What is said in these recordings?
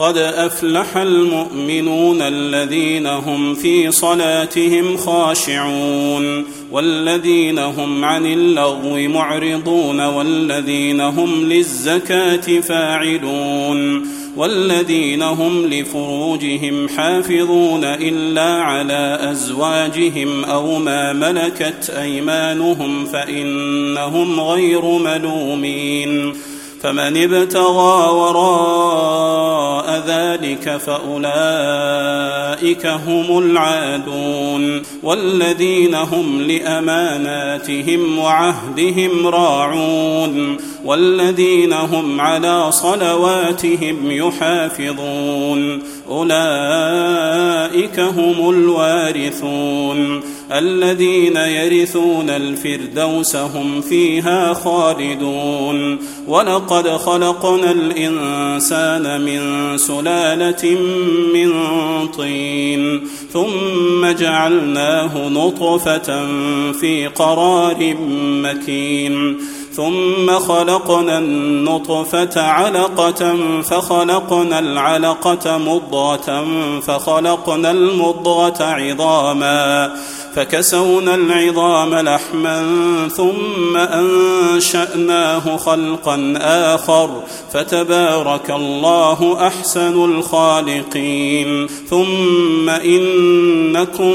قد أفلح المؤمنون الذين هم في صلاتهم خاشعون والذين هم عن اللغو معرضون والذين هم للزكاة فاعلون والذين هم لفروجهم حافظون إلا على أزواجهم أو ما ملكت أيمانهم فإنهم غير ملومين فمن ابتغى وراء ذلك فأولئك هم العادون والذين هم لأماناتهم وعهدهم راعون والذين هم على صلواتهم يحافظون أولئك هم الوارثون الذين يرثون الفردوس هم فيها خالدون. ولقد خلقنا الإنسان من سلالة من طين ثم جعلناه نطفة في قرار مكين ثم خلقنا النطفة علقة فخلقنا العلقة مضغة فخلقنا المضغة عظاما. فكسونا العظام لحما ثم أنشأناه خلقا آخر فتبارك الله أحسن الخالقين ثم إنكم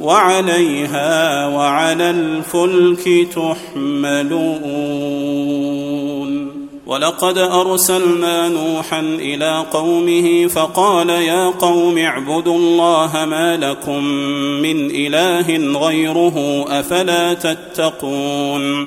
وعليها وعلى الفلك تحملون ولقد أرسلنا نوحا إلى قومه فقال يا قوم اعبدوا الله ما لكم من إله غيره أفلا تتقون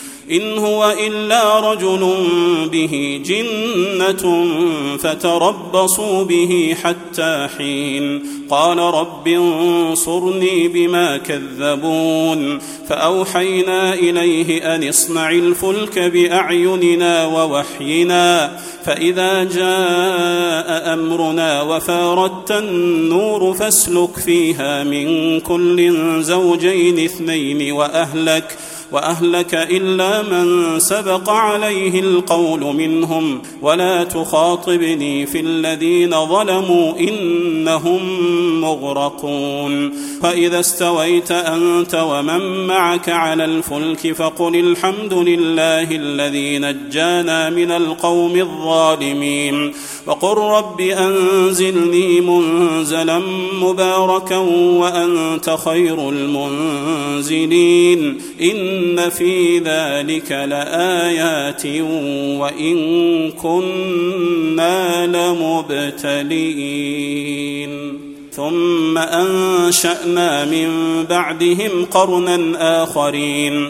إن هو إلا رجل به جنة فتربصوا به حتى حين. قال رب انصرني بما كذبون. فأوحينا إليه أن اصنع الفلك بأعيننا ووحينا. فإذا جاء أمرنا وفاردت النور فاسلك فيها من كل زوجين اثنين وأهلك. وأهلك إلا من سبق عليه القول منهم ولا تخاطبني في الذين ظلموا إنهم مغرقون فإذا استويت أنت ومن معك على الفلك فقل الحمد لله الذي نجانا من القوم الظالمين وقل رب أنزلني منزلا مباركا وأنت خير المنزلين ان في ذلك لايات وان كنا لمبتلين ثم انشانا من بعدهم قرنا اخرين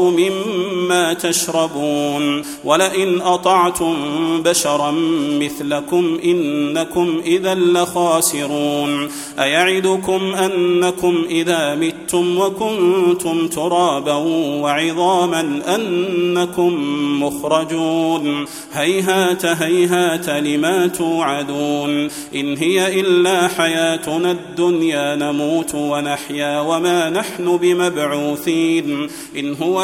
مما تشربون ولئن أطعتم بشرا مثلكم إنكم إذا لخاسرون أيعدكم أنكم إذا متم وكنتم ترابا وعظاما أنكم مخرجون هيهات هيهات لما توعدون إن هي إلا حياتنا الدنيا نموت ونحيا وما نحن بمبعوثين إن هو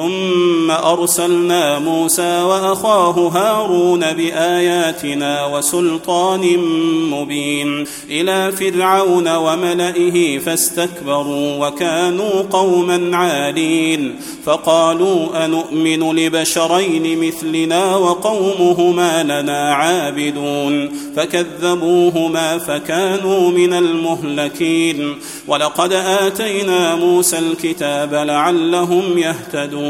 ثم أرسلنا موسى وأخاه هارون بآياتنا وسلطان مبين إلى فرعون وملئه فاستكبروا وكانوا قوما عالين فقالوا انومن لبشرين مثلنا وقومهما لنا عابدون فكذبوهما فكانوا من المهلكين ولقد آتينا موسى الكتاب لعلهم يهتدون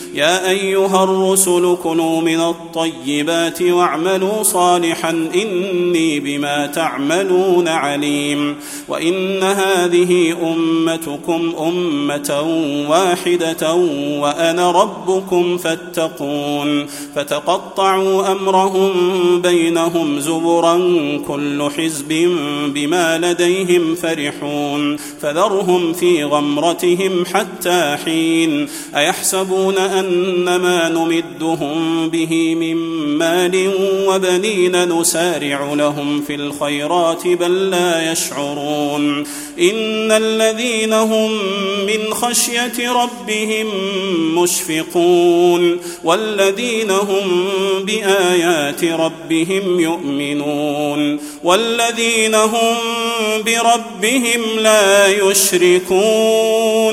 يا أيها الرسل كلوا من الطيبات واعملوا صالحا إني بما تعملون عليم وإن هذه أمتكم أمة واحدة وأنا ربكم فاتقون فتقطعوا أمرهم بينهم زبرا كل حزب بما لديهم فرحون فذرهم في غمرتهم حتى حين أيحسبون أن ما نمدهم به من مال وبنين نسارع لهم في الخيرات بل لا يشعرون. إن الذين هم من خشية ربهم مشفقون. والذين هم بآيات ربهم يؤمنون. والذين هم بربهم لا يشركون.